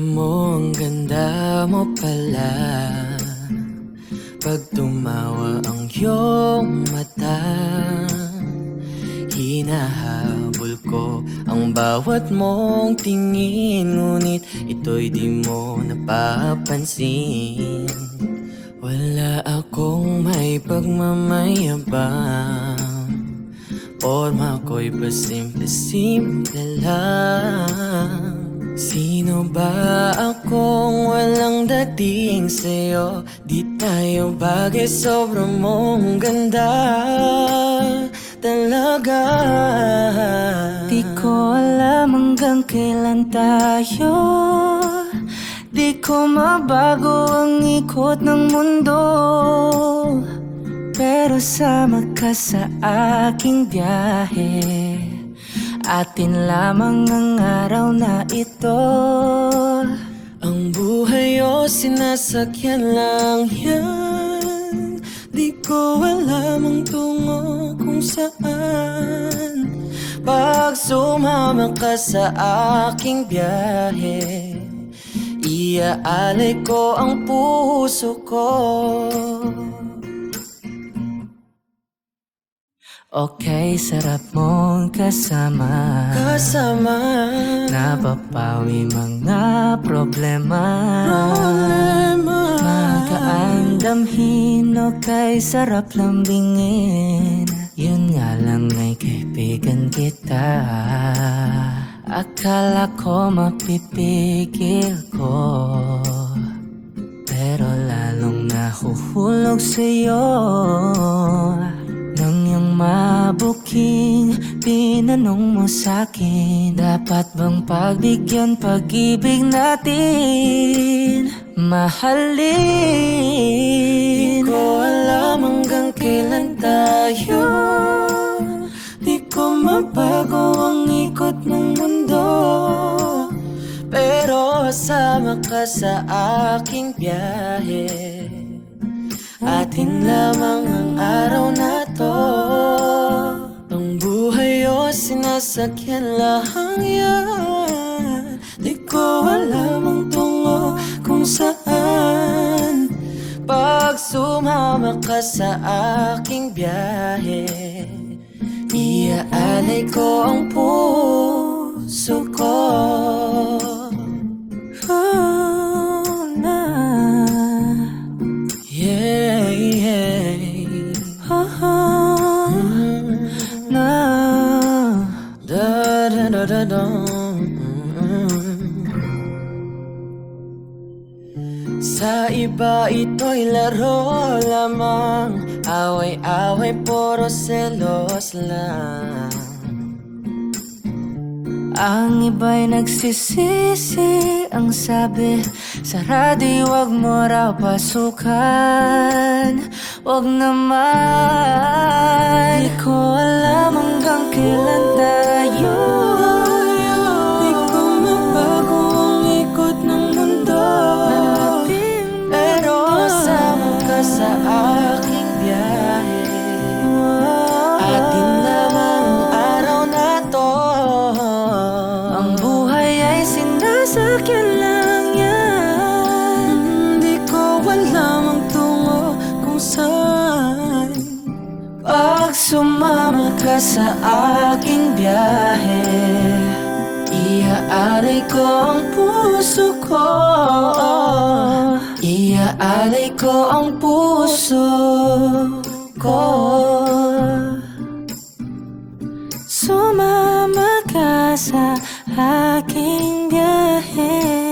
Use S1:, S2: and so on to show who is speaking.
S1: mo pala. Pag tumawa ang iyong mata Hinahabol ko ang bawat mong tingin. Ngunit ito'y di mo napapansin. Wala akong may pagmamayabang. Forma ko'y pasimple-simple lang Sino ba akong walang dating sa'yo? Di tayo bagay, sobrang mong ganda. Talaga.
S2: Di ko alam hanggang kailan tayo. Di ko mabago ang ikot ng mundo. Pero sama ka sa aking biyahe Atin lamang ang araw na ito.
S1: Ang buhay o sinasakyan lang yan. Di ko alam ang tungo kung saan. Pag sumama ka sa aking biyahe Iaalay ko ang puso ko
S2: Okay, sarap mong kasama.
S1: Kasama.
S2: Napapawi mga problema.
S1: Problema.
S2: Magaan damhin o kay sarap lambingin Yun nga lang ay kaibigan kita. Akala ko mapipigil ko. Pero lalong nahuhulog sa'yo mabuking Tinanong mo sa'kin Dapat bang pagbigyan pag-ibig natin? Mahalin.
S1: Di ko alam hanggang kailan tayo. Di ko mabago ang ikot ng mundo. Pero kasama ka sa aking biyahe. Atin lamang ang araw na sinasakyan lang yan. Di ko alam ang tungo kung saan. Pag sumama ka sa aking biyahe Iaalay ko ang puso da. Sa iba ito'y laro lamang. Away-away puro selos lang.
S2: Ang iba'y nagsisisi Ang sabi sa radyo Huwag mo raw pasukan. Huwag naman. Di ko alam hanggang
S1: sa aking biyahe. Atin lamang ang araw na to.
S2: Ang buhay ay sinasakyan lang yan.
S1: Hindi ko alam ang tungo kung saan.
S2: Pag sumama ka sa aking biyahe
S1: Iaalay ko ang puso ko Alay ko ang puso ko.
S2: Sumama ka sa aking biyahe.